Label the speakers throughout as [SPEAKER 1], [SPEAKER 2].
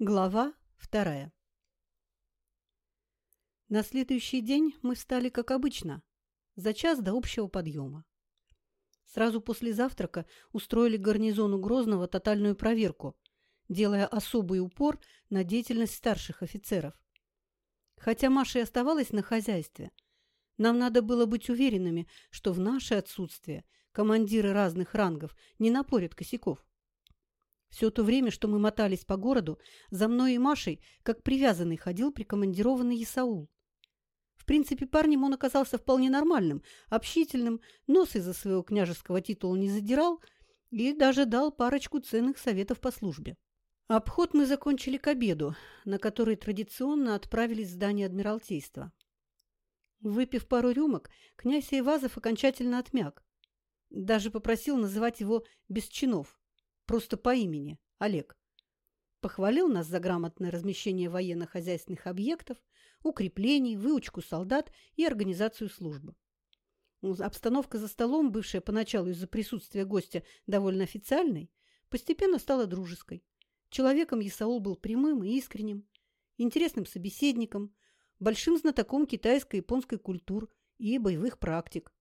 [SPEAKER 1] Глава вторая На следующий день мы встали, как обычно, за час до общего подъема. Сразу после завтрака устроили гарнизону Грозного тотальную проверку, делая особый упор на деятельность старших офицеров. Хотя Маша и оставалась на хозяйстве, нам надо было быть уверенными, что в наше отсутствие командиры разных рангов не напорят косяков. Все то время, что мы мотались по городу, за мной и Машей, как привязанный, ходил прикомандированный Исаул. В принципе, парнем он оказался вполне нормальным, общительным, нос из-за своего княжеского титула не задирал и даже дал парочку ценных советов по службе. Обход мы закончили к обеду, на который традиционно отправились в здание Адмиралтейства. Выпив пару рюмок, князь Ивазов окончательно отмяк. Даже попросил называть его без чинов просто по имени – Олег. Похвалил нас за грамотное размещение военно-хозяйственных объектов, укреплений, выучку солдат и организацию службы. Обстановка за столом, бывшая поначалу из-за присутствия гостя довольно официальной, постепенно стала дружеской. Человеком Исаул был прямым и искренним, интересным собеседником, большим знатоком китайской и японской культур и боевых практик.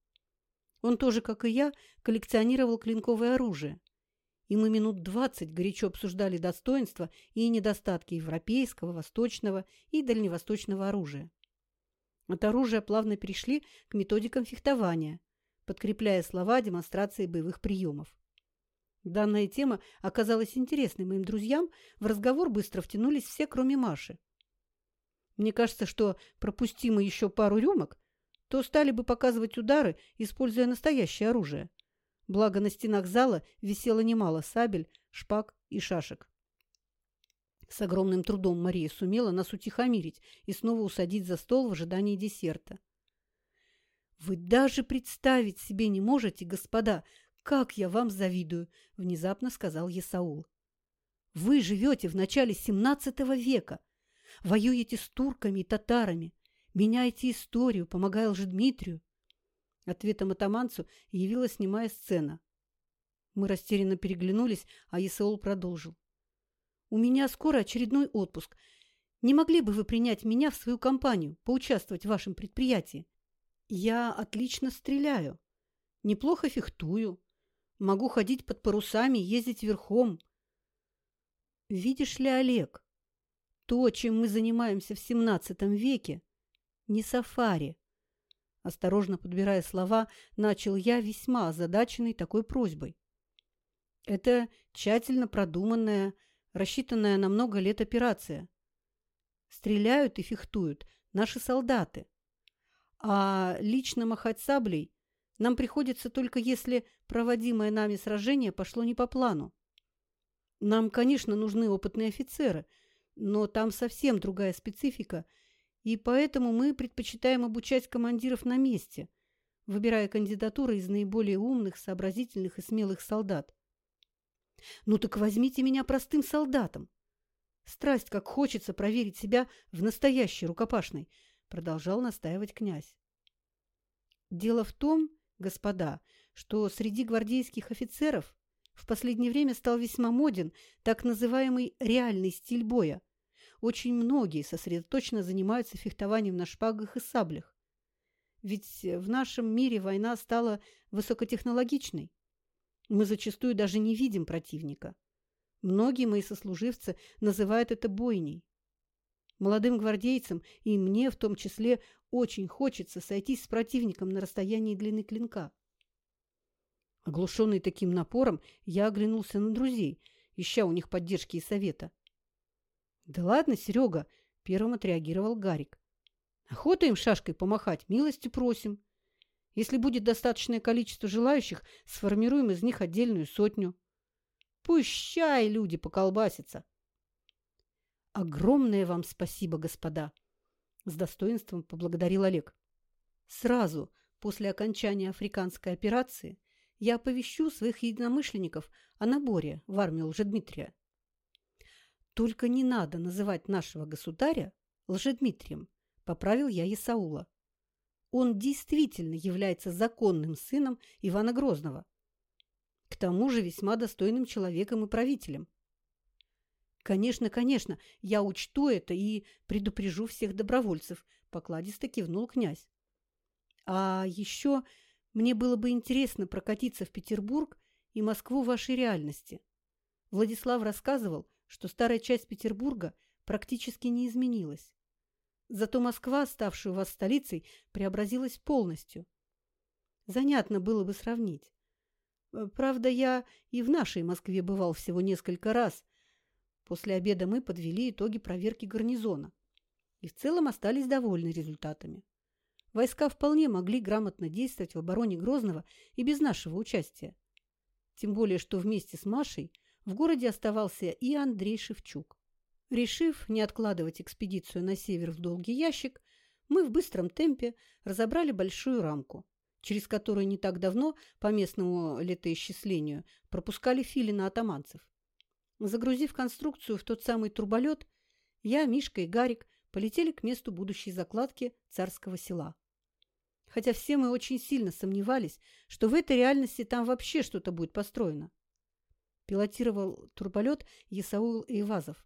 [SPEAKER 1] Он тоже, как и я, коллекционировал клинковое оружие, и мы минут двадцать горячо обсуждали достоинства и недостатки европейского, восточного и дальневосточного оружия. От оружия плавно перешли к методикам фехтования, подкрепляя слова демонстрации боевых приемов. Данная тема оказалась интересной моим друзьям, в разговор быстро втянулись все, кроме Маши. Мне кажется, что пропустим мы еще пару рюмок, то стали бы показывать удары, используя настоящее оружие. Благо на стенах зала висело немало сабель, шпаг и шашек. С огромным трудом Мария сумела нас утихомирить и снова усадить за стол в ожидании десерта. «Вы даже представить себе не можете, господа, как я вам завидую!» – внезапно сказал Есаул. «Вы живете в начале XVII века, воюете с турками и татарами, меняете историю, помогая Лжедмитрию, Ответом атаманцу явилась немая сцена. Мы растерянно переглянулись, а Исаул продолжил. «У меня скоро очередной отпуск. Не могли бы вы принять меня в свою компанию, поучаствовать в вашем предприятии? Я отлично стреляю, неплохо фехтую, могу ходить под парусами, ездить верхом. Видишь ли, Олег, то, чем мы занимаемся в XVII веке, не сафари, Осторожно подбирая слова, начал я, весьма озадаченный такой просьбой. Это тщательно продуманная, рассчитанная на много лет операция. Стреляют и фехтуют наши солдаты. А лично махать саблей нам приходится только если проводимое нами сражение пошло не по плану. Нам, конечно, нужны опытные офицеры, но там совсем другая специфика – и поэтому мы предпочитаем обучать командиров на месте, выбирая кандидатуры из наиболее умных, сообразительных и смелых солдат. Ну так возьмите меня простым солдатом. Страсть, как хочется проверить себя в настоящей рукопашной, продолжал настаивать князь. Дело в том, господа, что среди гвардейских офицеров в последнее время стал весьма моден так называемый реальный стиль боя, очень многие сосредоточенно занимаются фехтованием на шпагах и саблях. Ведь в нашем мире война стала высокотехнологичной. Мы зачастую даже не видим противника. Многие мои сослуживцы называют это бойней. Молодым гвардейцам, и мне в том числе, очень хочется сойтись с противником на расстоянии длины клинка. Оглушенный таким напором, я оглянулся на друзей, ища у них поддержки и совета. «Да ладно, Серега!» – первым отреагировал Гарик. «Охота им шашкой помахать, милости просим. Если будет достаточное количество желающих, сформируем из них отдельную сотню. Пущай люди поколбасятся!» «Огромное вам спасибо, господа!» – с достоинством поблагодарил Олег. «Сразу после окончания африканской операции я оповещу своих единомышленников о наборе в армию Лжедмитрия. Только не надо называть нашего государя Лжедмитрием, поправил я Исаула. Он действительно является законным сыном Ивана Грозного. К тому же весьма достойным человеком и правителем. Конечно, конечно, я учту это и предупрежу всех добровольцев, покладисто кивнул князь. А еще мне было бы интересно прокатиться в Петербург и Москву вашей реальности. Владислав рассказывал, что старая часть Петербурга практически не изменилась. Зато Москва, ставшая у вас столицей, преобразилась полностью. Занятно было бы сравнить. Э, правда, я и в нашей Москве бывал всего несколько раз. После обеда мы подвели итоги проверки гарнизона и в целом остались довольны результатами. Войска вполне могли грамотно действовать в обороне Грозного и без нашего участия. Тем более, что вместе с Машей в городе оставался и Андрей Шевчук. Решив не откладывать экспедицию на север в долгий ящик, мы в быстром темпе разобрали большую рамку, через которую не так давно по местному летоисчислению пропускали филина атаманцев. Загрузив конструкцию в тот самый турболет, я, Мишка и Гарик полетели к месту будущей закладки царского села. Хотя все мы очень сильно сомневались, что в этой реальности там вообще что-то будет построено. Пилотировал турболет Есаул Ивазов.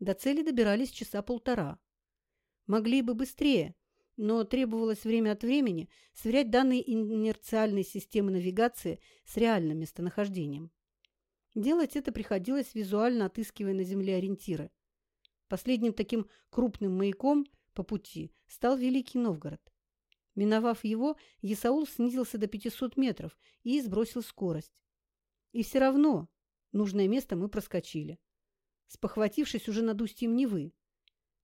[SPEAKER 1] До цели добирались часа полтора. Могли бы быстрее, но требовалось время от времени сверять данные инерциальной системы навигации с реальным местонахождением. Делать это приходилось визуально отыскивая на Земле ориентиры. Последним таким крупным маяком по пути стал Великий Новгород. Миновав его, Есаул снизился до 500 метров и сбросил скорость. И все равно нужное место мы проскочили. Спохватившись уже над устьем Невы.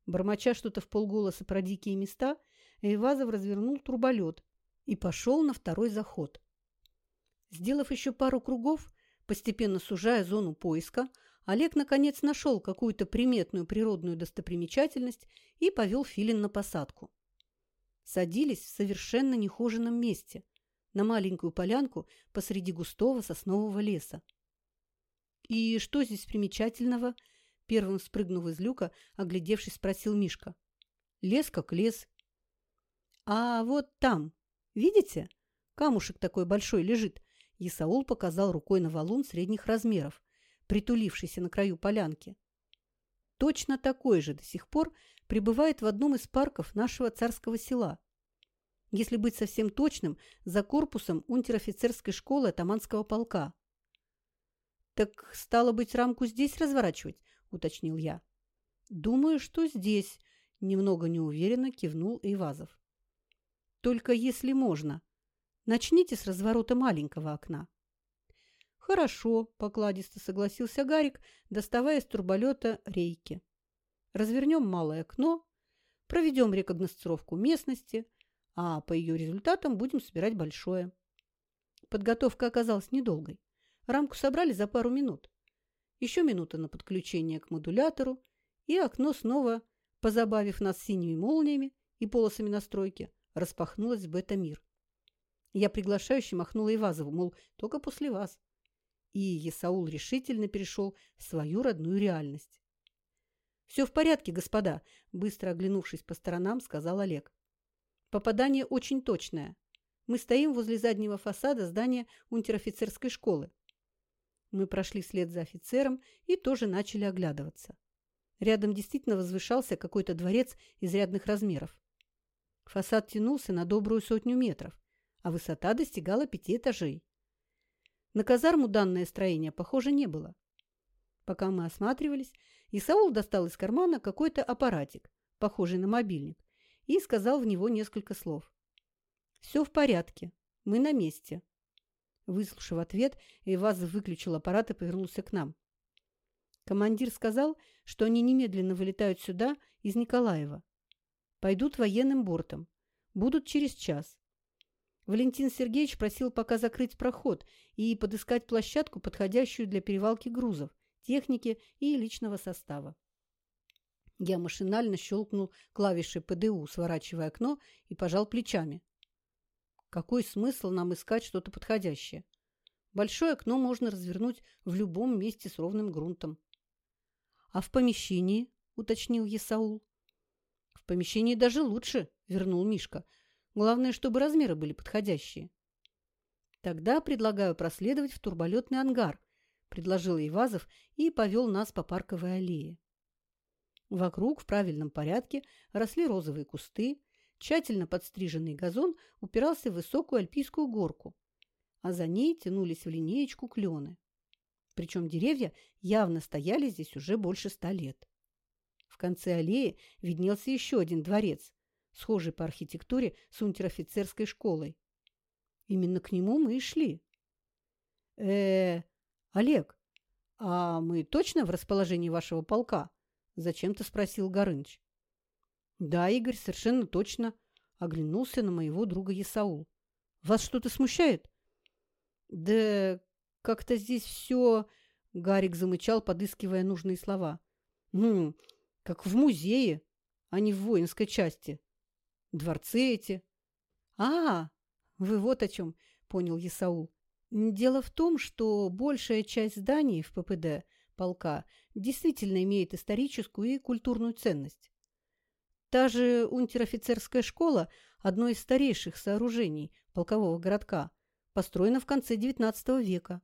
[SPEAKER 1] Бормоча что-то в полголоса про дикие места, Эйвазов развернул труболет и пошел на второй заход. Сделав еще пару кругов, постепенно сужая зону поиска, Олег наконец нашел какую-то приметную природную достопримечательность и повел Филин на посадку. Садились в совершенно нехоженном месте, на маленькую полянку посреди густого соснового леса. «И что здесь примечательного?» Первым спрыгнув из люка, оглядевшись, спросил Мишка. «Лес как лес». «А вот там, видите? Камушек такой большой лежит». Исаул показал рукой на валун средних размеров, притулившийся на краю полянки. Точно такой же до сих пор пребывает в одном из парков нашего царского села. Если быть совсем точным, за корпусом унтер-офицерской школы атаманского полка. «Так, стало быть, рамку здесь разворачивать?» – уточнил я. «Думаю, что здесь», – немного неуверенно кивнул Ивазов. «Только если можно. Начните с разворота маленького окна». «Хорошо», – покладисто согласился Гарик, доставая из турболета рейки. «Развернем малое окно, проведем рекогносцировку местности, а по ее результатам будем собирать большое». Подготовка оказалась недолгой. Рамку собрали за пару минут. Еще минута на подключение к модулятору, и окно снова, позабавив нас синими молниями и полосами настройки, распахнулось в бета-мир. Я приглашающе махнула Ивазову, мол, только после вас. И Есаул решительно перешел в свою родную реальность. «Все в порядке, господа», – быстро оглянувшись по сторонам, сказал Олег. «Попадание очень точное. Мы стоим возле заднего фасада здания унтер-офицерской школы. Мы прошли вслед за офицером и тоже начали оглядываться. Рядом действительно возвышался какой-то дворец изрядных размеров. Фасад тянулся на добрую сотню метров, а высота достигала пяти этажей. На казарму данное строение, похоже, не было. Пока мы осматривались, Исаул достал из кармана какой-то аппаратик, похожий на мобильник, и сказал в него несколько слов. «Все в порядке. Мы на месте. Выслушав ответ, Эйвазов выключил аппарат и повернулся к нам. Командир сказал, что они немедленно вылетают сюда из Николаева. Пойдут военным бортом. Будут через час. Валентин Сергеевич просил пока закрыть проход и подыскать площадку, подходящую для перевалки грузов, техники и личного состава. Я машинально щелкнул клавишей ПДУ, сворачивая окно, и пожал плечами. Какой смысл нам искать что-то подходящее? Большое окно можно развернуть в любом месте с ровным грунтом. — А в помещении? — уточнил Есаул. — В помещении даже лучше, — вернул Мишка. Главное, чтобы размеры были подходящие. — Тогда предлагаю проследовать в турболетный ангар, предложил Ивазов и повел нас по парковой аллее. Вокруг в правильном порядке росли розовые кусты, тщательно подстриженный газон упирался в высокую альпийскую горку, а за ней тянулись в линеечку клены. Причем деревья явно стояли здесь уже больше ста лет. В конце аллеи виднелся еще один дворец, схожий по архитектуре с унтер-офицерской школой. Именно к нему мы и шли. э Олег, а мы точно в расположении вашего полка? Зачем-то спросил Горыныч. Да, Игорь, совершенно точно. Оглянулся на моего друга Исаул. Вас что-то смущает? Да как-то здесь все... Гарик замычал, подыскивая нужные слова. Ну, как в музее, а не в воинской части. Дворцы эти. А, вы вот о чем, понял Исаул. Дело в том, что большая часть зданий в ППД полка действительно имеет историческую и культурную ценность. Та же унтер-офицерская школа – одно из старейших сооружений полкового городка, построена в конце XIX века.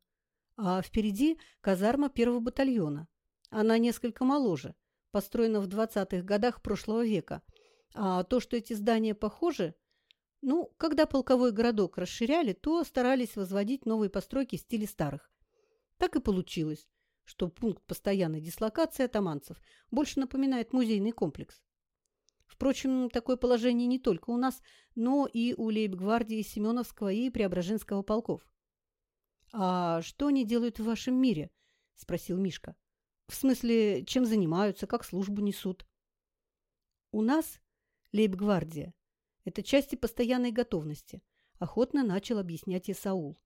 [SPEAKER 1] А впереди казарма первого батальона. Она несколько моложе, построена в 20-х годах прошлого века. А то, что эти здания похожи – ну, когда полковой городок расширяли, то старались возводить новые постройки в стиле старых. Так и получилось, что пункт постоянной дислокации атаманцев больше напоминает музейный комплекс. Впрочем, такое положение не только у нас, но и у лейб-гвардии Семеновского и Преображенского полков. «А что они делают в вашем мире?» – спросил Мишка. «В смысле, чем занимаются, как службу несут?» «У нас лейб-гвардия это части постоянной готовности, охотно начал объяснять Исаул.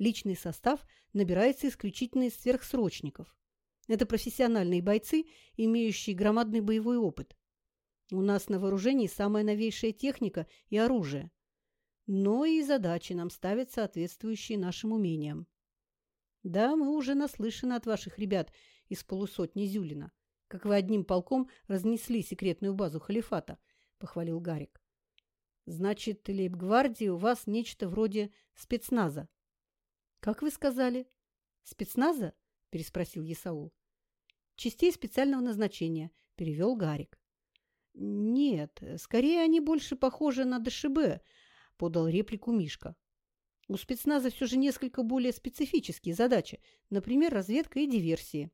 [SPEAKER 1] Личный состав набирается исключительно из сверхсрочников. Это профессиональные бойцы, имеющие громадный боевой опыт. У нас на вооружении самая новейшая техника и оружие. Но и задачи нам ставят соответствующие нашим умениям. Да, мы уже наслышаны от ваших ребят из полусотни Зюлина, как вы одним полком разнесли секретную базу халифата, похвалил Гарик. Значит, лейб-гвардии у вас нечто вроде спецназа. Как вы сказали? Спецназа? переспросил Есаул. Частей специального назначения, перевел Гарик. Нет, скорее они больше похожи на ДШБ, подал реплику Мишка. У спецназа все же несколько более специфические задачи, например, разведка и диверсии.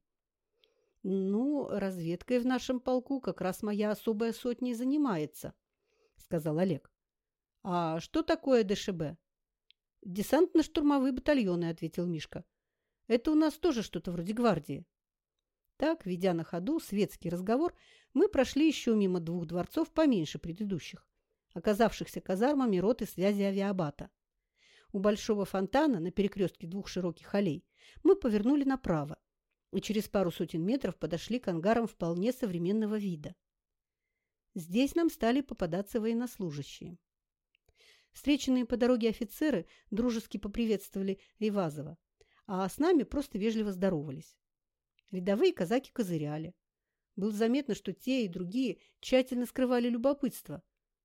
[SPEAKER 1] Ну, разведкой в нашем полку как раз моя особая сотня и занимается, сказал Олег. «А что такое ДШБ?» «Десантно-штурмовые батальоны», — ответил Мишка. «Это у нас тоже что-то вроде гвардии». Так, ведя на ходу светский разговор, мы прошли еще мимо двух дворцов поменьше предыдущих, оказавшихся казармами роты связи авиабата. У большого фонтана на перекрестке двух широких аллей мы повернули направо и через пару сотен метров подошли к ангарам вполне современного вида. Здесь нам стали попадаться военнослужащие. Встреченные по дороге офицеры дружески поприветствовали Ивазова, а с нами просто вежливо здоровались. Рядовые казаки козыряли. Было заметно, что те и другие тщательно скрывали любопытство.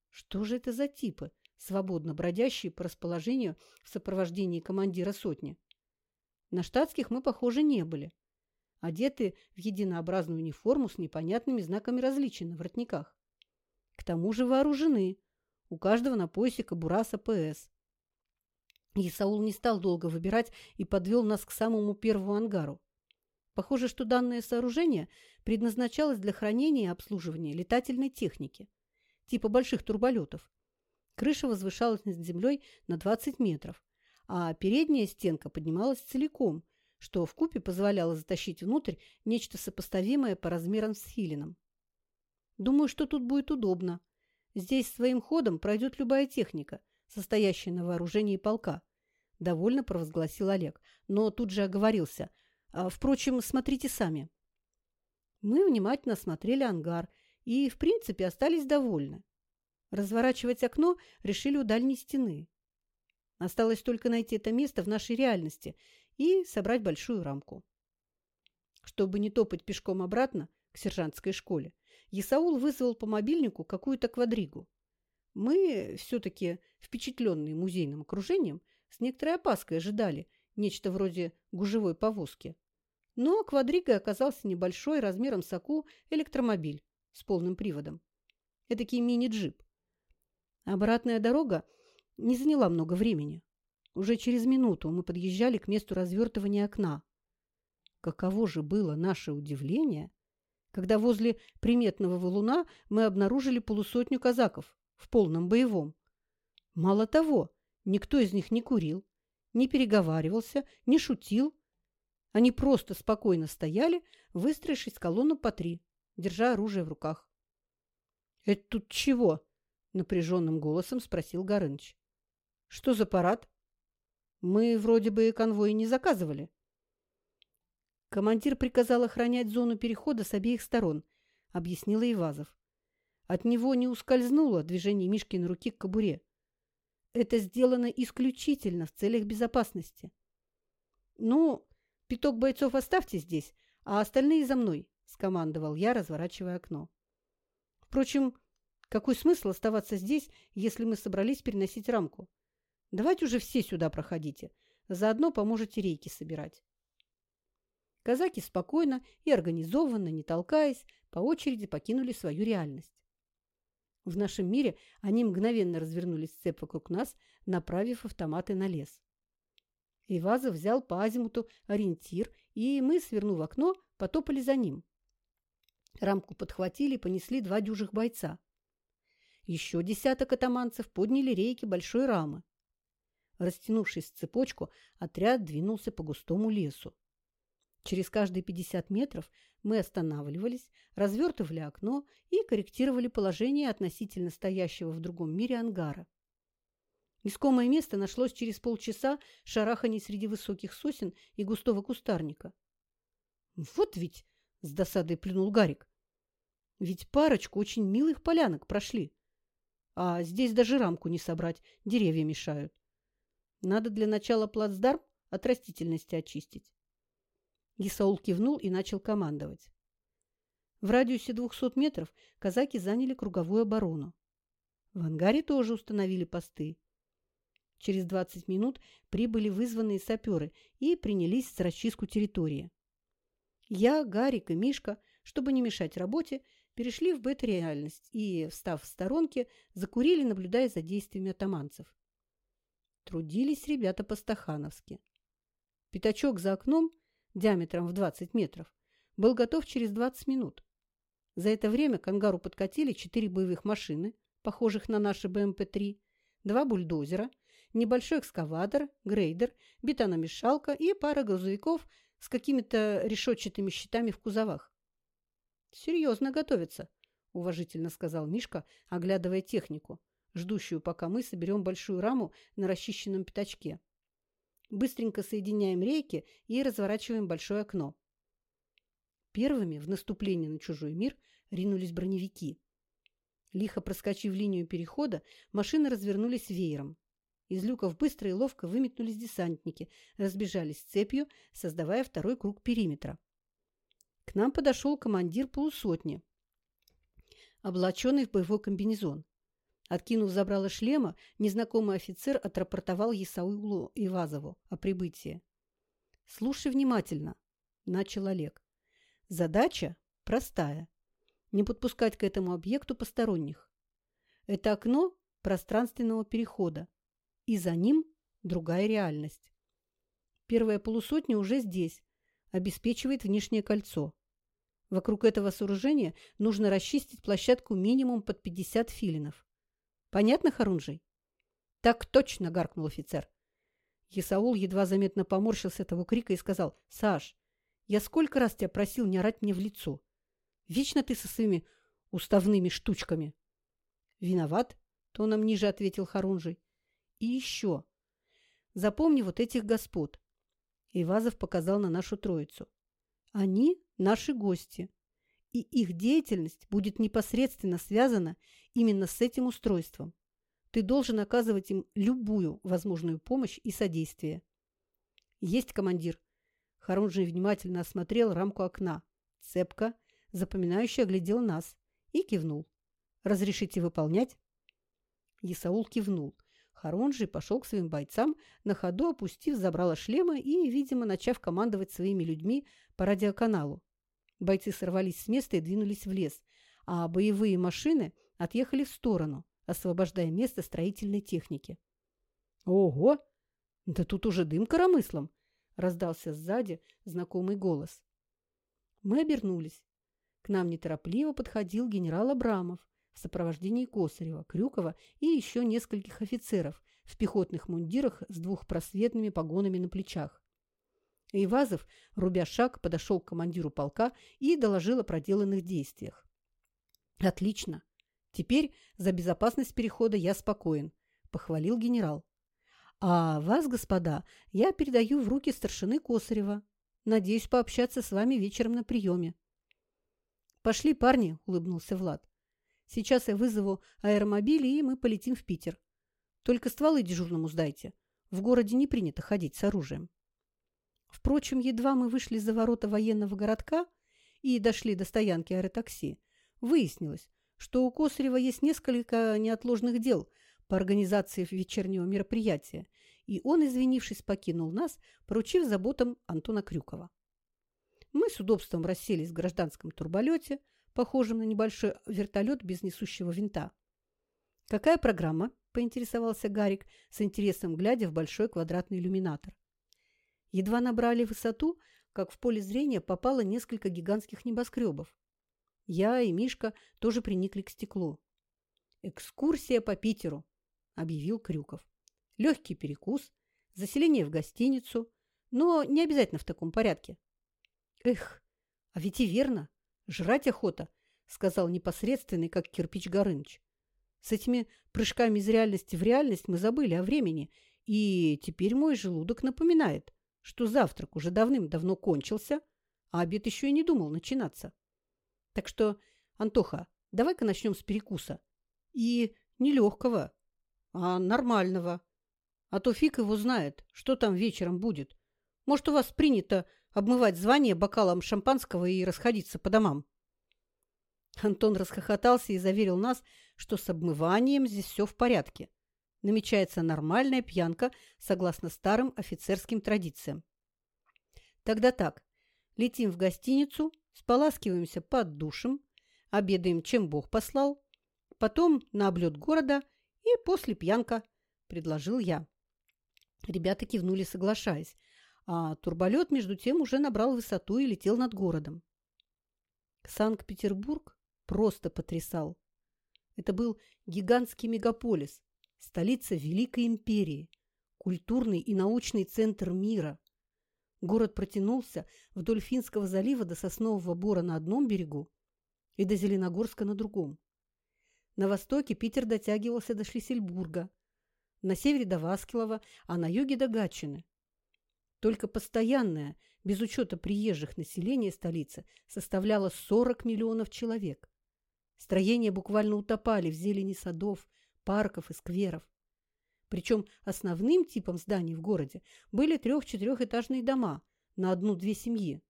[SPEAKER 1] Что же это за типы, свободно бродящие по расположению в сопровождении командира сотни? На штатских мы, похоже, не были. Одеты в единообразную униформу с непонятными знаками различия на воротниках. К тому же вооружены – у каждого на поясе кобура с АПС. Исаул не стал долго выбирать и подвел нас к самому первому ангару. Похоже, что данное сооружение предназначалось для хранения и обслуживания летательной техники, типа больших турболетов. Крыша возвышалась над землей на 20 метров, а передняя стенка поднималась целиком, что вкупе позволяло затащить внутрь нечто сопоставимое по размерам с филином. Думаю, что тут будет удобно, Здесь своим ходом пройдет любая техника, состоящая на вооружении полка. Довольно провозгласил Олег, но тут же оговорился. А, впрочем, смотрите сами. Мы внимательно смотрели ангар и, в принципе, остались довольны. Разворачивать окно решили у дальней стены. Осталось только найти это место в нашей реальности и собрать большую рамку. Чтобы не топать пешком обратно к сержантской школе, Исаул вызвал по мобильнику какую-то квадригу. Мы, все-таки впечатленные музейным окружением, с некоторой опаской ожидали нечто вроде гужевой повозки, Но квадригой оказался небольшой, размером с Аку, электромобиль с полным приводом. Этакий мини-джип. Обратная дорога не заняла много времени. Уже через минуту мы подъезжали к месту развертывания окна. Каково же было наше удивление, когда возле приметного валуна мы обнаружили полусотню казаков в полном боевом. Мало того, никто из них не курил, не переговаривался, не шутил. Они просто спокойно стояли, выстроившись колонну по три, держа оружие в руках. — Это тут чего? — напряженным голосом спросил Горыныч. — Что за парад? Мы вроде бы конвой не заказывали. Командир приказал охранять зону перехода с обеих сторон, объяснила Ивазов. От него не ускользнуло движение Мишкиной руки к кобуре. Это сделано исключительно в целях безопасности. Ну, пяток бойцов оставьте здесь, а остальные за мной, скомандовал я, разворачивая окно. Впрочем, какой смысл оставаться здесь, если мы собрались переносить рамку? Давайте уже все сюда проходите. Заодно поможете рейки собирать. Казаки спокойно и организованно, не толкаясь, по очереди покинули свою реальность. В нашем мире они мгновенно развернулись цепь вокруг нас, направив автоматы на лес. Ивазов взял по азимуту ориентир, и мы, свернув окно, потопали за ним. Рамку подхватили и понесли два дюжих бойца. Еще десяток атаманцев подняли рейки большой рамы. Растянувшись в цепочку, отряд двинулся по густому лесу. Через каждые 50 метров мы останавливались, развертывали окно и корректировали положение относительно стоящего в другом мире ангара. Искомое место нашлось через полчаса шараханий среди высоких сосен и густого кустарника. «Вот ведь!» — с досадой плюнул Гарик. «Ведь парочку очень милых полянок прошли. А здесь даже рамку не собрать, деревья мешают. Надо для начала плацдарм от растительности очистить». Исаул кивнул и начал командовать. В радиусе 200 метров казаки заняли круговую оборону. В ангаре тоже установили посты. Через 20 минут прибыли вызванные саперы и принялись за расчистку территории. Я, Гарик и Мишка, чтобы не мешать работе, перешли в бета-реальность и, встав в сторонке, закурили, наблюдая за действиями атаманцев. Трудились ребята по-стахановски. Пятачок за окном диаметром в 20 метров, был готов через 20 минут. За это время к ангару подкатили четыре боевых машины, похожих на наши БМП-3, два бульдозера, небольшой экскаватор, грейдер, бетономешалка и пара грузовиков с какими-то решетчатыми щитами в кузовах. «Серьезно готовятся», – уважительно сказал Мишка, оглядывая технику, ждущую, пока мы соберем большую раму на расчищенном пятачке. Быстренько соединяем рейки и разворачиваем большое окно. Первыми в наступление на чужой мир ринулись броневики. Лихо проскочив линию перехода, машины развернулись веером. Из люков быстро и ловко выметнулись десантники, разбежались цепью, создавая второй круг периметра. К нам подошел командир полусотни, облаченный в боевой комбинезон. Откинув забрало шлема, незнакомый офицер отрапортовал Исаулу Ивазову о прибытии. «Слушай внимательно», – начал Олег. «Задача простая – не подпускать к этому объекту посторонних. Это окно пространственного перехода, и за ним другая реальность. Первая полусотня уже здесь, обеспечивает внешнее кольцо. Вокруг этого сооружения нужно расчистить площадку минимум под 50 филинов. Понятно, Харунжий? Так точно, гаркнул офицер. Исаул едва заметно поморщился от его крика и сказал, «Саш, я сколько раз тебя просил не орать мне в лицо. Вечно ты со своими уставными штучками». «Виноват», — тоном ниже ответил Харунжий. «И еще. Запомни вот этих господ». Ивазов показал на нашу троицу. «Они наши гости и их деятельность будет непосредственно связана именно с этим устройством. Ты должен оказывать им любую возможную помощь и содействие. Есть командир. Харунжий внимательно осмотрел рамку окна. Цепка, запоминающий, оглядел нас и кивнул. «Разрешите выполнять?» Исаул кивнул. Харунжий пошел к своим бойцам, на ходу опустив забрало шлема и, видимо, начав командовать своими людьми по радиоканалу. Бойцы сорвались с места и двинулись в лес, а боевые машины отъехали в сторону, освобождая место строительной техники. «Ого! Да тут уже дым коромыслом!» – раздался сзади знакомый голос. Мы обернулись. К нам неторопливо подходил генерал Абрамов в сопровождении Косарева, Крюкова и еще нескольких офицеров в пехотных мундирах с двухпросветными погонами на плечах. Ивазов, рубя шаг, подошел к командиру полка и доложил о проделанных действиях. «Отлично. Теперь за безопасность перехода я спокоен», – похвалил генерал. «А вас, господа, я передаю в руки старшины Косарева. Надеюсь пообщаться с вами вечером на приеме». «Пошли, парни», – улыбнулся Влад. «Сейчас я вызову аэромобиль, и мы полетим в Питер. Только стволы дежурному сдайте. В городе не принято ходить с оружием». Впрочем, едва мы вышли за ворота военного городка и дошли до стоянки аэротакси, выяснилось, что у Косарева есть несколько неотложных дел по организации вечернего мероприятия, и он, извинившись, покинул нас, поручив заботам Антона Крюкова. Мы с удобством расселись в гражданском турболете, похожем на небольшой вертолет без несущего винта. «Какая программа?» – поинтересовался Гарик, с интересом глядя в большой квадратный иллюминатор. Едва набрали высоту, как в поле зрения попало несколько гигантских небоскребов. Я и Мишка тоже приникли к стеклу. «Экскурсия по Питеру», – объявил Крюков. «Легкий перекус, заселение в гостиницу, но не обязательно в таком порядке. «Эх, а ведь и верно. Жрать охота», — сказал непосредственный, как кирпич Горыныч. «С этими прыжками из реальности в реальность мы забыли о времени, и теперь мой желудок напоминает, что завтрак уже давным-давно кончился, а обед еще и не думал начинаться. Так что, Антоха, давай-ка начнем с перекуса. И не легкого, а нормального. А то фиг его знает, что там вечером будет. Может, у вас принято обмывать звание бокалом шампанского и расходиться по домам. Антон расхохотался и заверил нас, что с обмыванием здесь все в порядке. Намечается нормальная пьянка согласно старым офицерским традициям. Тогда так, летим в гостиницу, споласкиваемся под душем, обедаем, чем Бог послал, потом на облет города и после пьянка, предложил я. Ребята кивнули, соглашаясь, а турболет, между тем, уже набрал высоту и летел над городом. Санкт-Петербург просто потрясал. Это был гигантский мегаполис, столица Великой империи, культурный и научный центр мира. Город протянулся вдоль Финского залива до Соснового Бора на одном берегу и до Зеленогорска на другом. На востоке Питер дотягивался до Шлиссельбурга, на севере до Васкилова, а на юге до Гатчины. Только постоянное, без учета приезжих населения столицы, составляло 40 миллионов человек. Строения буквально утопали в зелени садов, парков и скверов. Причем основным типом зданий в городе были трех-четырехэтажные дома на одну-две семьи.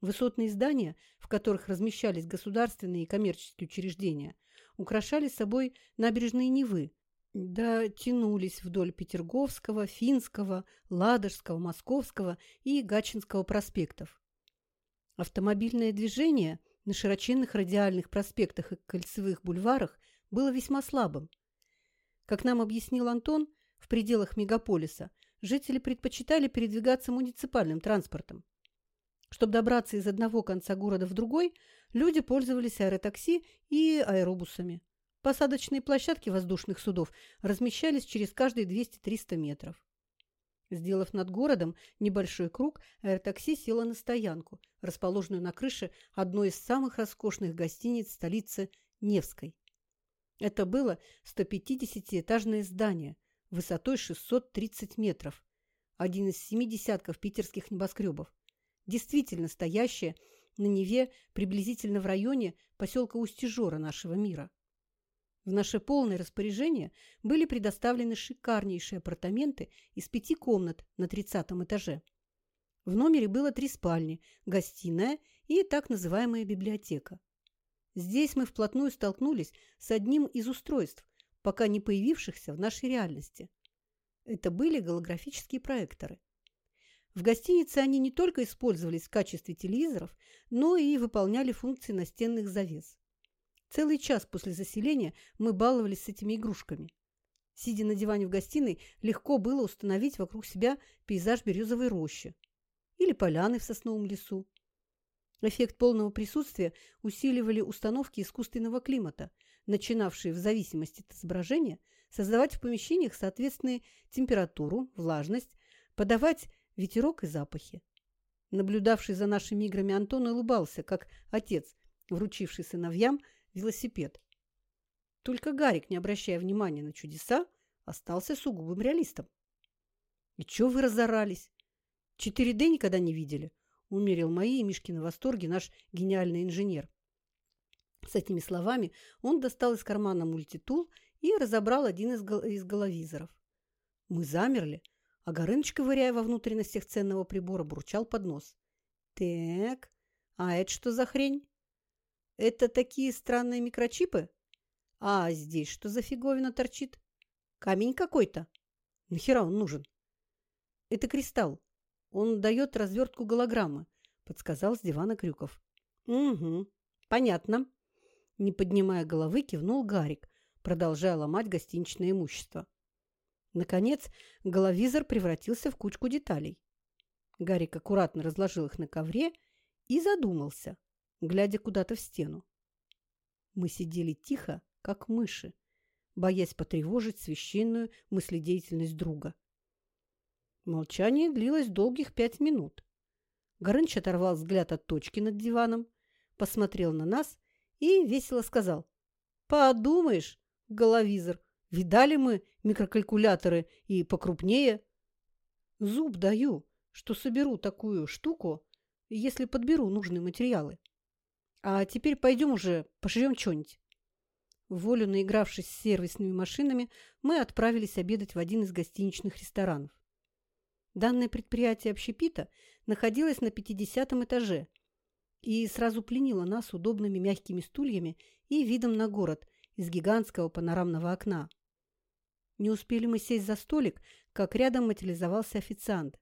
[SPEAKER 1] Высотные здания, в которых размещались государственные и коммерческие учреждения, украшали собой набережные Невы, да тянулись вдоль Петерговского, Финского, Ладожского, Московского и Гатчинского проспектов. Автомобильное движение на широченных радиальных проспектах и кольцевых бульварах было весьма слабым. Как нам объяснил Антон, в пределах мегаполиса жители предпочитали передвигаться муниципальным транспортом. Чтобы добраться из одного конца города в другой, люди пользовались аэротакси и аэробусами. Посадочные площадки воздушных судов размещались через каждые 200-300 метров. Сделав над городом небольшой круг, аэротакси село на стоянку, расположенную на крыше одной из самых роскошных гостиниц столицы Невской. Это было 150-этажное здание высотой 630 метров, один из семи десятков питерских небоскребов, действительно стоящее на Неве приблизительно в районе поселка Устижора нашего мира. В наше полное распоряжение были предоставлены шикарнейшие апартаменты из пяти комнат на тридцатом этаже. В номере было три спальни, гостиная и так называемая библиотека. Здесь мы вплотную столкнулись с одним из устройств, пока не появившихся в нашей реальности. Это были голографические проекторы. В гостинице они не только использовались в качестве телевизоров, но и выполняли функции настенных завес. Целый час после заселения мы баловались с этими игрушками. Сидя на диване в гостиной, легко было установить вокруг себя пейзаж березовой рощи или поляны в сосновом лесу. Эффект полного присутствия усиливали установки искусственного климата, начинавшие в зависимости от изображения создавать в помещениях соответственные температуру, влажность, подавать ветерок и запахи. Наблюдавший за нашими играми Антон улыбался, как отец, вручивший сыновьям велосипед. Только Гарик, не обращая внимания на чудеса, остался сугубым реалистом. «И чё вы разорались? 4D никогда не видели?» – умерил мои и Мишкины восторги наш гениальный инженер. С этими словами он достал из кармана мультитул и разобрал один из, гол из головизоров. Мы замерли, а Горыныч, ковыряя во внутренностях ценного прибора, бурчал под нос. «Так, а это что за хрень? Это такие странные микрочипы? А здесь что за фиговина торчит? Камень какой-то? Нахера он нужен?» «Это кристалл. Он дает развертку голограммы», — подсказал с дивана Крюков. «Угу, понятно». Не поднимая головы, кивнул Гарик, продолжая ломать гостиничное имущество. Наконец, головизор превратился в кучку деталей. Гарик аккуратно разложил их на ковре и задумался, глядя куда-то в стену. Мы сидели тихо, как мыши, боясь потревожить священную мыследеятельность друга. Молчание длилось долгих пять минут. Горыныч оторвал взгляд от точки над диваном, посмотрел на нас и весело сказал. «Подумаешь, головизор, Видали мы микрокалькуляторы и покрупнее. Зуб даю, что соберу такую штуку, если подберу нужные материалы. А теперь пойдем уже пожрем что-нибудь. Волю наигравшись с сервисными машинами, мы отправились обедать в один из гостиничных ресторанов. Данное предприятие общепита находилось на 50 этаже и сразу пленило нас удобными мягкими стульями и видом на город из гигантского панорамного окна. Не успели мы сесть за столик, как рядом материализовался официант.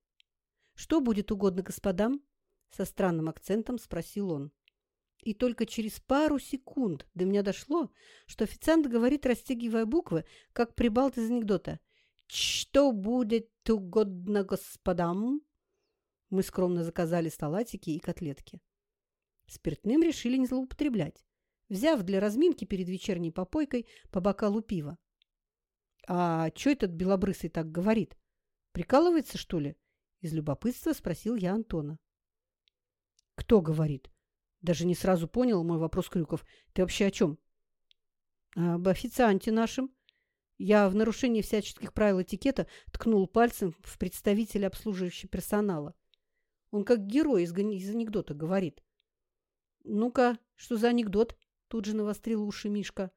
[SPEAKER 1] «Что будет угодно господам?» – со странным акцентом спросил он. И только через пару секунд до меня дошло, что официант говорит, растягивая буквы, как прибалт из анекдота. «Что будет угодно господам?» Мы скромно заказали салатики и котлетки. Спиртным решили не злоупотреблять, взяв для разминки перед вечерней попойкой по бокалу пива. «А что этот белобрысый так говорит? Прикалывается, что ли?» Из любопытства спросил я Антона. «Кто говорит?» Даже не сразу понял мой вопрос Крюков. «Ты вообще о чем?» «Об официанте нашем». Я в нарушении всяческих правил этикета ткнул пальцем в представителя обслуживающего персонала. Он как герой из, из анекдота говорит. «Ну-ка, что за анекдот?» Тут же навострил уши Мишка.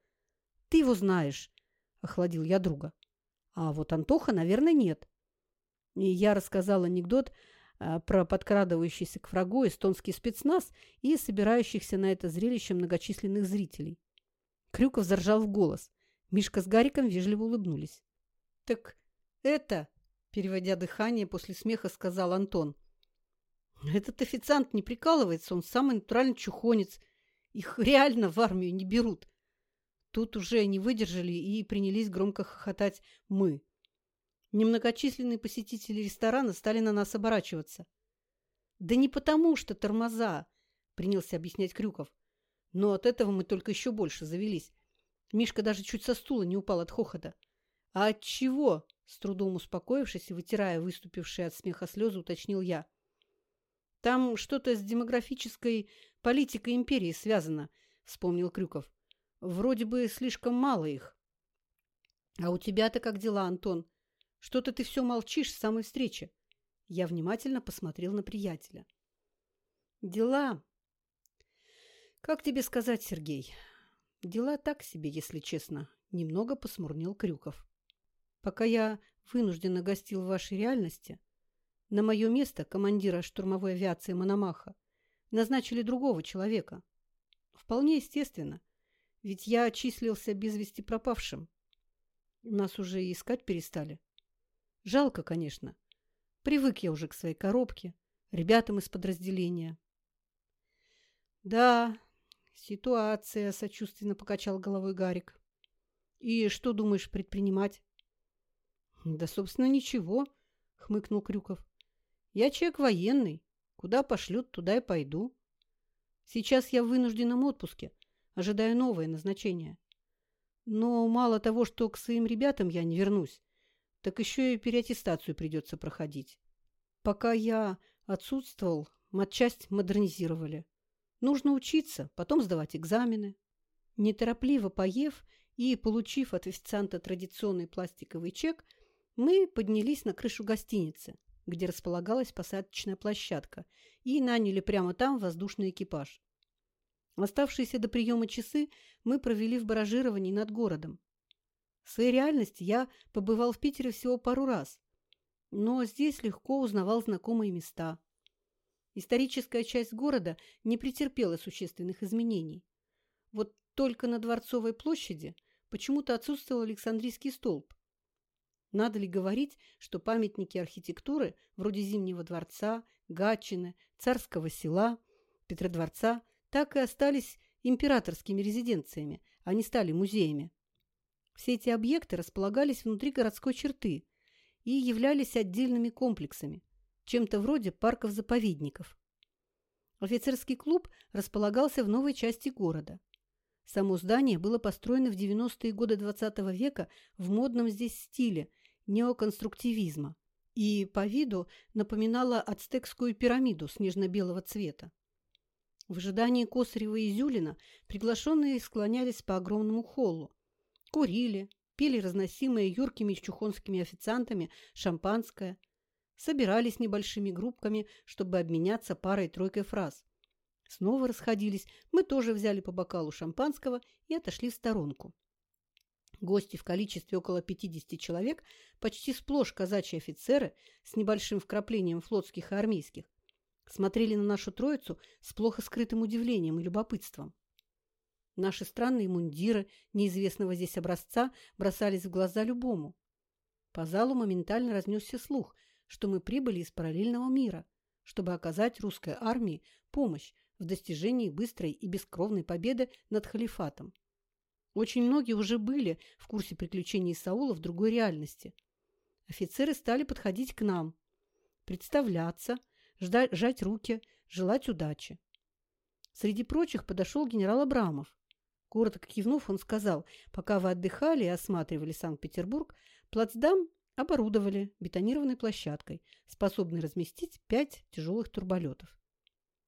[SPEAKER 1] «Ты его знаешь охладил я друга. А вот Антоха, наверное, нет. И я рассказал анекдот а, про подкрадывающийся к врагу эстонский спецназ и собирающихся на это зрелище многочисленных зрителей. Крюков заржал в голос. Мишка с Гариком вежливо улыбнулись. «Так это...» – переводя дыхание, после смеха сказал Антон. «Этот официант не прикалывается, он самый натуральный чухонец. Их реально в армию не берут. Тут уже не выдержали и принялись громко хохотать мы. Немногочисленные посетители ресторана стали на нас оборачиваться. «Да не потому, что тормоза!» – принялся объяснять Крюков. Но от этого мы только еще больше завелись. Мишка даже чуть со стула не упал от хохота. «А от чего?» – с трудом успокоившись и вытирая выступившие от смеха слезы, уточнил я. «Там что-то с демографической политикой империи связано», – вспомнил Крюков. Вроде бы слишком мало их. А у тебя-то как дела, Антон? Что-то ты все молчишь с самой встречи. Я внимательно посмотрел на приятеля. Дела... Как тебе сказать, Сергей? Дела так себе, если честно. Немного посмурнел Крюков. Пока я вынужденно гостил в вашей реальности, на мое место командира штурмовой авиации Мономаха назначили другого человека. Вполне естественно – ведь я числился без вести пропавшим. Нас уже искать перестали. Жалко, конечно. Привык я уже к своей коробке, ребятам из подразделения. Да, ситуация, сочувственно покачал головой Гарик. И что думаешь предпринимать? Да, собственно, ничего, хмыкнул Крюков. Я человек военный. Куда пошлют, туда и пойду. Сейчас я в вынужденном отпуске, ожидаю новое назначение. Но мало того, что к своим ребятам я не вернусь, так еще и переаттестацию придется проходить. Пока я отсутствовал, матчасть модернизировали. Нужно учиться, потом сдавать экзамены. Неторопливо поев и получив от официанта традиционный пластиковый чек, мы поднялись на крышу гостиницы, где располагалась посадочная площадка, и наняли прямо там воздушный экипаж. Оставшиеся до приема часы мы провели в баражировании над городом. В своей реальности я побывал в Питере всего пару раз, но здесь легко узнавал знакомые места. Историческая часть города не претерпела существенных изменений. Вот только на Дворцовой площади почему-то отсутствовал Александрийский столб. Надо ли говорить, что памятники архитектуры вроде Зимнего дворца, Гатчины, Царского села, Петродворца так и остались императорскими резиденциями, а не стали музеями. Все эти объекты располагались внутри городской черты и являлись отдельными комплексами, чем-то вроде парков-заповедников. Офицерский клуб располагался в новой части города. Само здание было построено в 90-е годы XX -го века в модном здесь стиле неоконструктивизма и по виду напоминало ацтекскую пирамиду снежно-белого цвета. В ожидании Косарева и Зюлина приглашенные склонялись по огромному холлу, курили, пили разносимые юркими чухонскими официантами шампанское, собирались небольшими группками, чтобы обменяться парой-тройкой фраз. Снова расходились, мы тоже взяли по бокалу шампанского и отошли в сторонку. Гости в количестве около 50 человек, почти сплошь казачьи офицеры с небольшим вкраплением флотских и армейских, смотрели на нашу троицу с плохо скрытым удивлением и любопытством. Наши странные мундиры неизвестного здесь образца бросались в глаза любому. По залу моментально разнесся слух, что мы прибыли из параллельного мира, чтобы оказать русской армии помощь в достижении быстрой и бескровной победы над халифатом. Очень многие уже были в курсе приключений Саула в другой реальности. Офицеры стали подходить к нам, представляться, ждать, жать руки, желать удачи. Среди прочих подошел генерал Абрамов. Коротко кивнув, он сказал, пока вы отдыхали и осматривали Санкт-Петербург, плацдам оборудовали бетонированной площадкой, способной разместить пять тяжелых турболетов.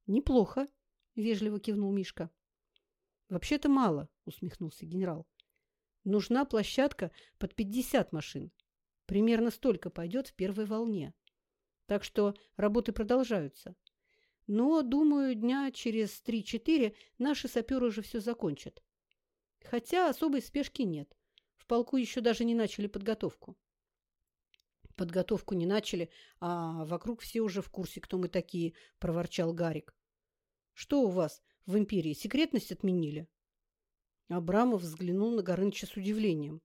[SPEAKER 1] «Неплохо», – вежливо кивнул Мишка. «Вообще-то мало», – усмехнулся генерал. «Нужна площадка под 50 машин. Примерно столько пойдет в первой волне. Так что работы продолжаются. Но, думаю, дня через 3-4 наши саперы уже все закончат. Хотя особой спешки нет. В полку еще даже не начали подготовку. Подготовку не начали, а вокруг все уже в курсе, кто мы такие, проворчал Гарик. Что у вас в империи, секретность отменили? Абрамов взглянул на Горыныча с удивлением.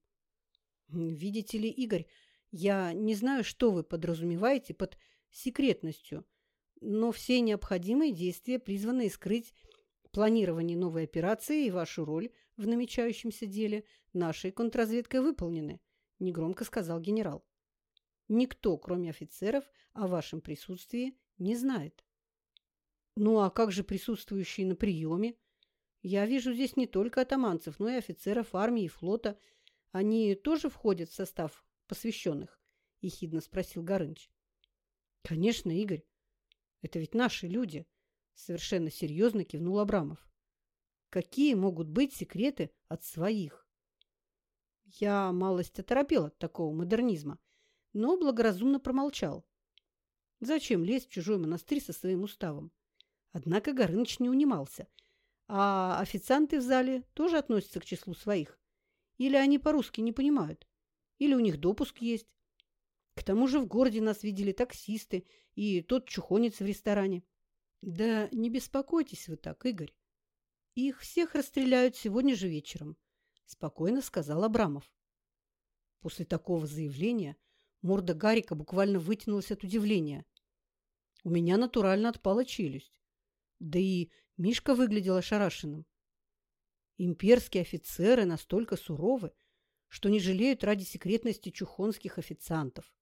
[SPEAKER 1] Видите ли, Игорь, я не знаю, что вы подразумеваете под секретностью, но все необходимые действия призваны скрыть планирование новой операции и вашу роль в намечающемся деле нашей контрразведкой выполнены, негромко сказал генерал. Никто, кроме офицеров, о вашем присутствии не знает. Ну а как же присутствующие на приеме? Я вижу здесь не только атаманцев, но и офицеров армии и флота. Они тоже входят в состав посвященных? – ехидно спросил Горыныч. Конечно, Игорь. Это ведь наши люди, совершенно серьезно кивнул Абрамов. Какие могут быть секреты от своих? Я малость оторопел от такого модернизма, но благоразумно промолчал. Зачем лезть в чужой монастырь со своим уставом? Однако Горыныч не унимался. А официанты в зале тоже относятся к числу своих. Или они по-русски не понимают, или у них допуск есть. К тому же в городе нас видели таксисты и тот чухонец в ресторане. Да не беспокойтесь вы так, Игорь. Их всех расстреляют сегодня же вечером, спокойно сказал Абрамов. После такого заявления морда Гарика буквально вытянулась от удивления. У меня натурально отпала челюсть. Да и Мишка выглядел ошарашенным. Имперские офицеры настолько суровы, что не жалеют ради секретности чухонских официантов.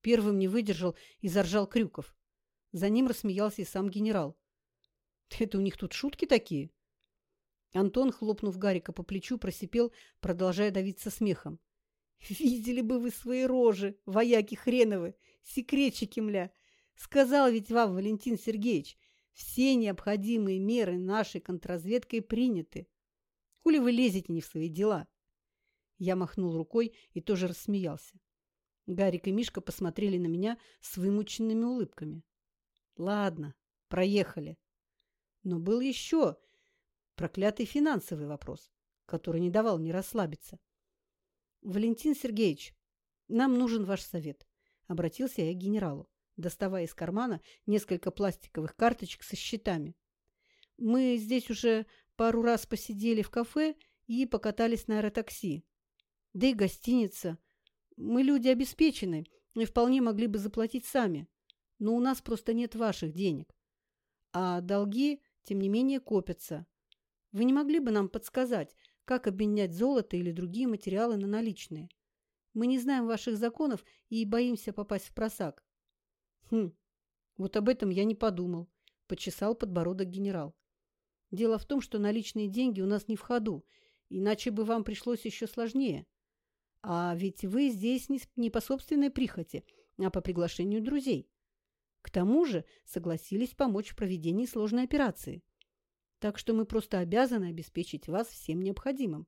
[SPEAKER 1] Первым не выдержал и заржал Крюков. За ним рассмеялся и сам генерал. «Это у них тут шутки такие?» Антон, хлопнув Гарика по плечу, просипел, продолжая давиться смехом. «Видели бы вы свои рожи, вояки хреновы, секретчики, мля! Сказал ведь вам Валентин Сергеевич, все необходимые меры нашей контрразведкой приняты. Хули вы лезете не в свои дела?» Я махнул рукой и тоже рассмеялся. Гарик и Мишка посмотрели на меня с вымученными улыбками. «Ладно, проехали». Но был еще проклятый финансовый вопрос, который не давал мне расслабиться. «Валентин Сергеевич, нам нужен ваш совет», – обратился я к генералу, доставая из кармана несколько пластиковых карточек со счетами. «Мы здесь уже пару раз посидели в кафе и покатались на аэротакси. Да и гостиница. Мы люди обеспеченные и вполне могли бы заплатить сами, но у нас просто нет ваших денег. А долги, тем не менее, копятся. Вы не могли бы нам подсказать, как обменять золото или другие материалы на наличные? Мы не знаем ваших законов и боимся попасть в просак. Хм, вот об этом я не подумал, почесал подбородок генерал. Дело в том, что наличные деньги у нас не в ходу, иначе бы вам пришлось еще сложнее. А ведь вы здесь не, не по собственной прихоти, а по приглашению друзей. К тому же согласились помочь в проведении сложной операции. Так что мы просто обязаны обеспечить вас всем необходимым,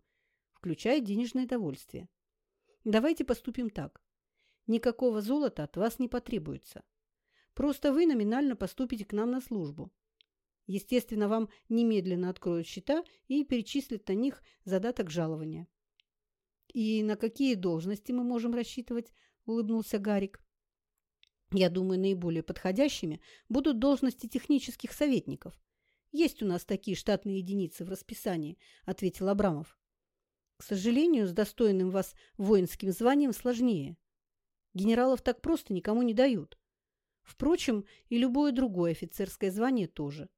[SPEAKER 1] включая денежное довольствие. Давайте поступим так. Никакого золота от вас не потребуется. Просто вы номинально поступите к нам на службу. Естественно, вам немедленно откроют счета и перечислят на них задаток жалования. «И на какие должности мы можем рассчитывать?» – улыбнулся Гарик. «Я думаю, наиболее подходящими будут должности технических советников. Есть у нас такие штатные единицы в расписании, ответил Абрамов. К сожалению, с достойным вас воинским званием сложнее. Генералов так просто никому не дают. Впрочем, и любое другое офицерское звание тоже.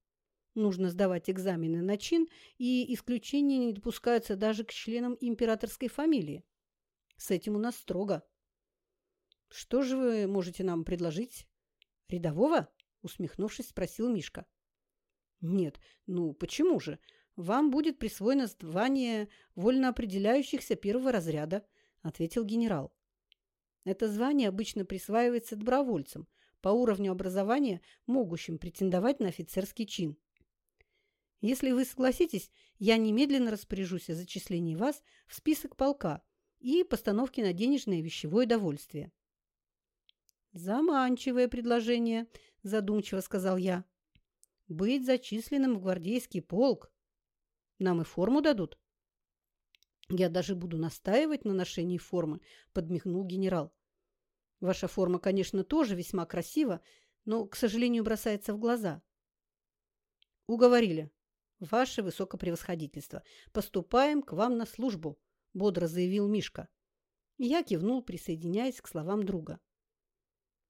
[SPEAKER 1] Нужно сдавать экзамены на чин, и исключения не допускаются даже к членам императорской фамилии. С этим у нас строго. Что же вы можете нам предложить? Рядового? Усмехнувшись, спросил Мишка. Нет, ну почему же? Вам будет присвоено звание вольно определяющихся первого разряда, ответил генерал. Это звание обычно присваивается добровольцам по уровню образования, могущим претендовать на офицерский чин. Если вы согласитесь, я немедленно распоряжусь о зачислении вас в список полка и постановке на денежное и вещевое довольствие. «Заманчивое предложение», – задумчиво сказал я быть зачисленным в гвардейский полк. Нам и форму дадут. Я даже буду настаивать на ношении формы, подмигнул генерал. Ваша форма, конечно, тоже весьма красива, но, к сожалению, бросается в глаза. Уговорили. Ваше высокопревосходительство. Поступаем к вам на службу, бодро заявил Мишка. Я кивнул, присоединяясь к словам друга.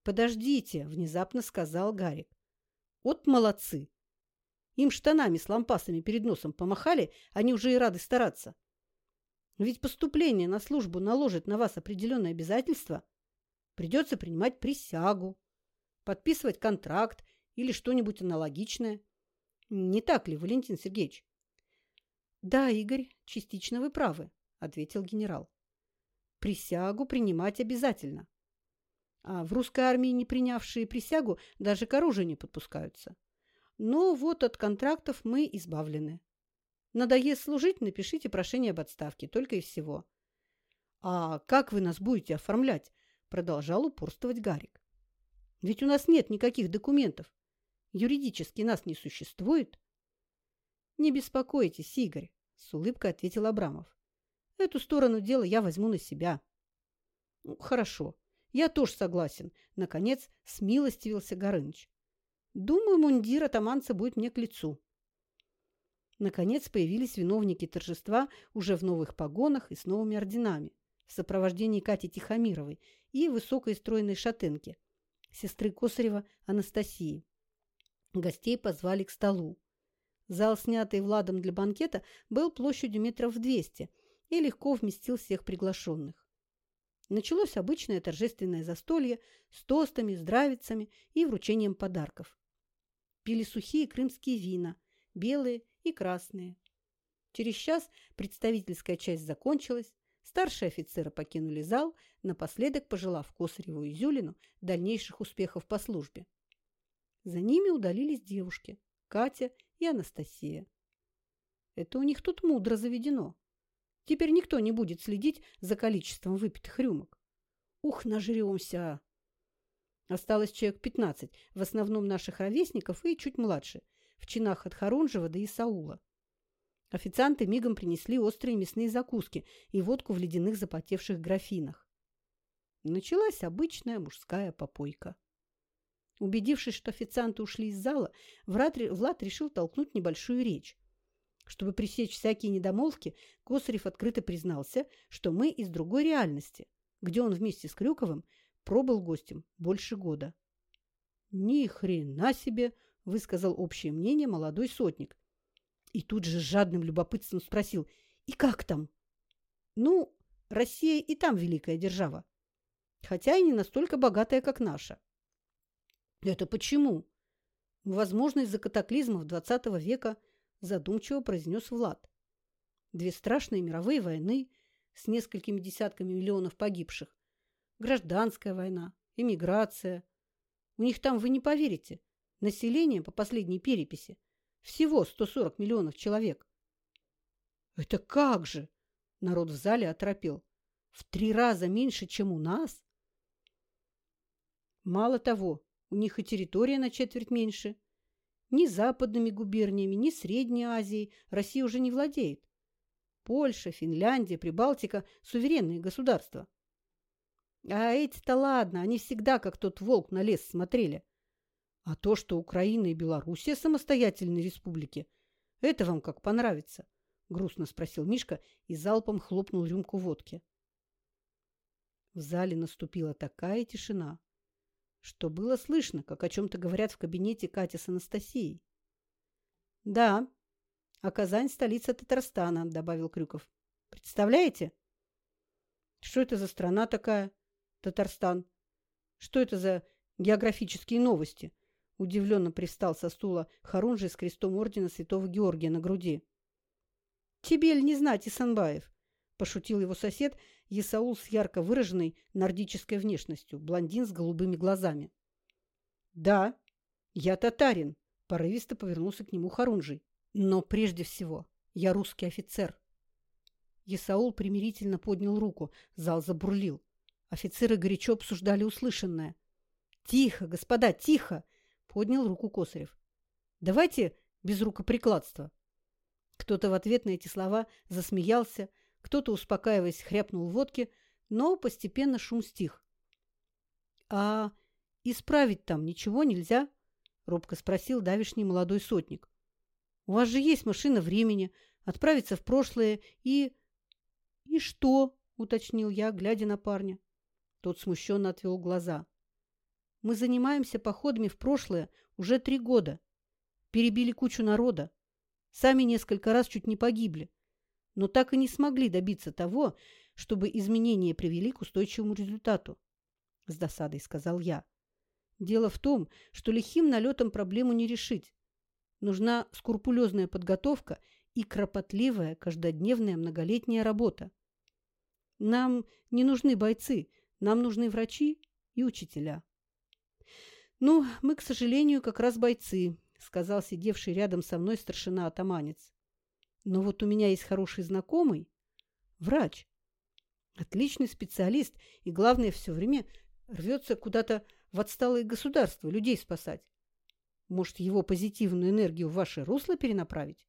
[SPEAKER 1] «Подождите», – внезапно сказал Гарик. Вот молодцы. Им штанами с лампасами перед носом помахали, они уже и рады стараться. Ведь поступление на службу наложит на вас определенные обязательства. Придется принимать присягу, подписывать контракт или что-нибудь аналогичное. Не так ли, Валентин Сергеевич? Да, Игорь, частично вы правы, ответил генерал. Присягу принимать обязательно. А в русской армии не принявшие присягу даже к оружию не подпускаются. Но вот от контрактов мы избавлены. Надоест служить, напишите прошение об отставке, только и всего. А как вы нас будете оформлять? Продолжал упорствовать Гарик. Ведь у нас нет никаких документов. Юридически нас не существует. Не беспокойтесь, Игорь, с улыбкой ответил Абрамов. Эту сторону дела я возьму на себя. Ну, хорошо, я тоже согласен. Наконец, смилостивился Горыныч. Думаю, мундир атаманца будет мне к лицу. Наконец появились виновники торжества уже в новых погонах и с новыми орденами. в сопровождении Кати Тихомировой и высокой стройной шатенки, сестры Косарева Анастасии. Гостей позвали к столу. Зал, снятый Владом для банкета, был площадью метров в двести и легко вместил всех приглашенных. Началось обычное торжественное застолье с тостами, здравицами и вручением подарков. Пили сухие крымские вина, белые и красные. Через час представительская часть закончилась, старшие офицеры покинули зал, напоследок пожелав Косареву и Зюлину дальнейших успехов по службе. За ними удалились девушки – Катя и Анастасия. Это у них тут мудро заведено. Теперь никто не будет следить за количеством выпитых рюмок. Ух, нажремся! Осталось человек пятнадцать, в основном наших ровесников и чуть младше, в чинах от Харунжева до Исаула. Официанты мигом принесли острые мясные закуски и водку в ледяных запотевших графинах. Началась обычная мужская попойка. Убедившись, что официанты ушли из зала, Влад решил толкнуть небольшую речь. Чтобы пресечь всякие недомолвки, Косарев открыто признался, что мы из другой реальности, где он вместе с Крюковым пробыл гостем больше года. «Ни хрена себе!» – высказал общее мнение молодой сотник. И тут же с жадным любопытством спросил «И как там?» «Ну, Россия и там великая держава, хотя и не настолько богатая, как наша». «Это почему?» «Возможно, из-за катаклизмов XX века – задумчиво произнес Влад. Две страшные мировые войны с несколькими десятками миллионов погибших. Гражданская война, эмиграция. У них там, вы не поверите, население по последней переписи всего 140 миллионов человек. Это как же? Народ в зале оторопел. В три раза меньше, чем у нас? Мало того, у них и территория на четверть меньше – ни западными губерниями, ни Средней Азией Россия уже не владеет. Польша, Финляндия, Прибалтика – суверенные государства. А эти-то ладно, они всегда как тот волк на лес смотрели. А то, что Украина и Белоруссия – самостоятельные республики, это вам как понравится? Грустно спросил Мишка и залпом хлопнул рюмку водки. В зале наступила такая тишина, что было слышно, как о чем-то говорят в кабинете Кати с Анастасией. «Да, а Казань – столица Татарстана», – добавил Крюков. «Представляете?» «Что это за страна такая, Татарстан? Что это за географические новости?» Удивленно пристал со стула Харунжи с крестом ордена Святого Георгия на груди. «Тебе ли не знать, Исанбаев?» – пошутил его сосед – Исаул с ярко выраженной нордической внешностью, блондин с голубыми глазами. «Да, я татарин», – порывисто повернулся к нему Харунжий. «Но прежде всего я русский офицер». Исаул примирительно поднял руку, зал забурлил. Офицеры горячо обсуждали услышанное. «Тихо, господа, тихо!» – поднял руку Косарев. «Давайте без рукоприкладства». Кто-то в ответ на эти слова засмеялся, кто-то, успокаиваясь, хряпнул водки, но постепенно шум стих. «А исправить там ничего нельзя?» – робко спросил давишний молодой сотник. «У вас же есть машина времени, отправиться в прошлое и...» «И что?» – уточнил я, глядя на парня. Тот смущенно отвел глаза. «Мы занимаемся походами в прошлое уже три года. Перебили кучу народа. Сами несколько раз чуть не погибли но так и не смогли добиться того, чтобы изменения привели к устойчивому результату. С досадой сказал я. Дело в том, что лихим налетом проблему не решить. Нужна скрупулезная подготовка и кропотливая каждодневная многолетняя работа. Нам не нужны бойцы, нам нужны врачи и учителя. «Ну, мы, к сожалению, как раз бойцы», — сказал сидевший рядом со мной старшина-атаманец. Но вот у меня есть хороший знакомый, врач, отличный специалист и, главное, все время рвется куда-то в отсталые государства людей спасать. Может, его позитивную энергию в ваше русло перенаправить?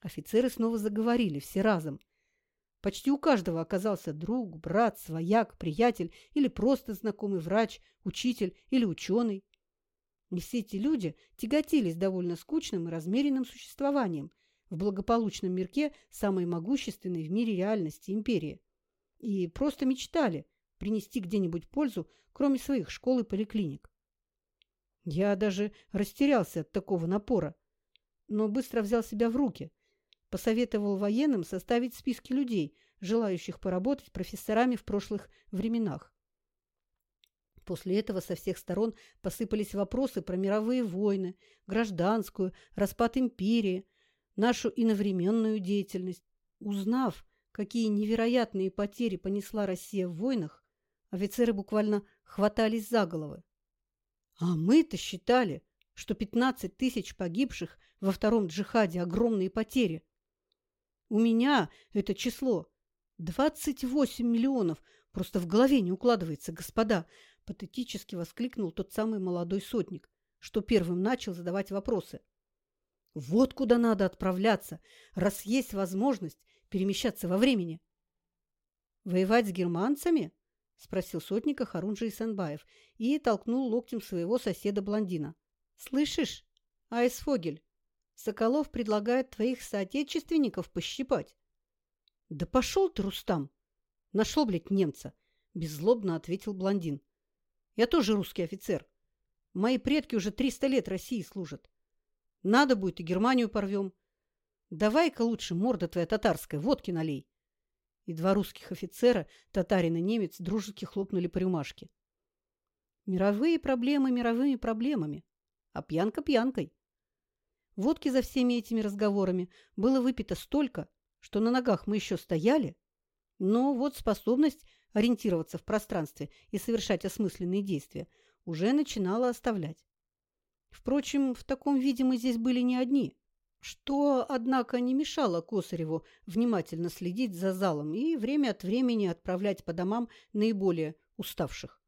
[SPEAKER 1] Офицеры снова заговорили, все разом. Почти у каждого оказался друг, брат, свояк, приятель или просто знакомый врач, учитель или ученый. И все эти люди тяготились довольно скучным и размеренным существованием – в благополучном мирке самой могущественной в мире реальности империи. и просто мечтали принести где-нибудь пользу, кроме своих школ и поликлиник. Я даже растерялся от такого напора, но быстро взял себя в руки, посоветовал военным составить списки людей, желающих поработать профессорами в прошлых временах. После этого со всех сторон посыпались вопросы про мировые войны, гражданскую, распад империи, нашу иновременную деятельность. Узнав, какие невероятные потери понесла Россия в войнах, офицеры буквально хватались за головы. А мы-то считали, что 15 тысяч погибших во втором джихаде – огромные потери. У меня это число 28 миллионов просто в голове не укладывается, господа, патетически воскликнул тот самый молодой сотник, что первым начал задавать вопросы. Вот куда надо отправляться, раз есть возможность перемещаться во времени. Воевать с германцами? – спросил сотника Харунжи Исенбаев и толкнул локтем своего соседа-блондина. «Слышишь, Айсфогель, Соколов предлагает твоих соотечественников пощипать». «Да пошел ты, Рустам!» «Нашел, блядь, немца!» – беззлобно ответил блондин. «Я тоже русский офицер. Мои предки уже триста лет России служат. Надо будет и Германию порвем. Давай-ка лучше, морда твоя татарская, водки налей!» и два русских офицера, татарин и немец, дружески хлопнули по рюмашке. Мировые проблемы мировыми проблемами, а пьянка пьянкой. Водки за всеми этими разговорами было выпито столько, что на ногах мы еще стояли, но вот способность ориентироваться в пространстве и совершать осмысленные действия уже начинала оставлять. Впрочем, в таком виде мы здесь были не одни что, однако, не мешало Косареву внимательно следить за залом и время от времени отправлять по домам наиболее уставших.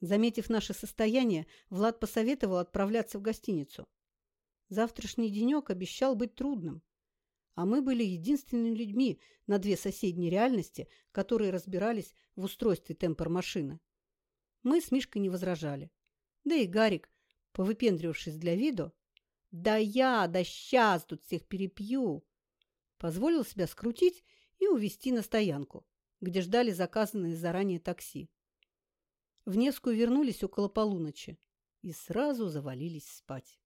[SPEAKER 1] Заметив наше состояние, Влад посоветовал отправляться в гостиницу. Завтрашний денек обещал быть трудным, а мы были единственными людьми на две соседние реальности, которые разбирались в устройстве темпор-машины. Мы с Мишкой не возражали. Да и Гарик, повыпендривавшись для виду, да я, да сейчас тут всех перепью. Позволил себя скрутить и увезти на стоянку, где ждали заказанные заранее такси. В Невскую вернулись около полуночи и сразу завалились спать.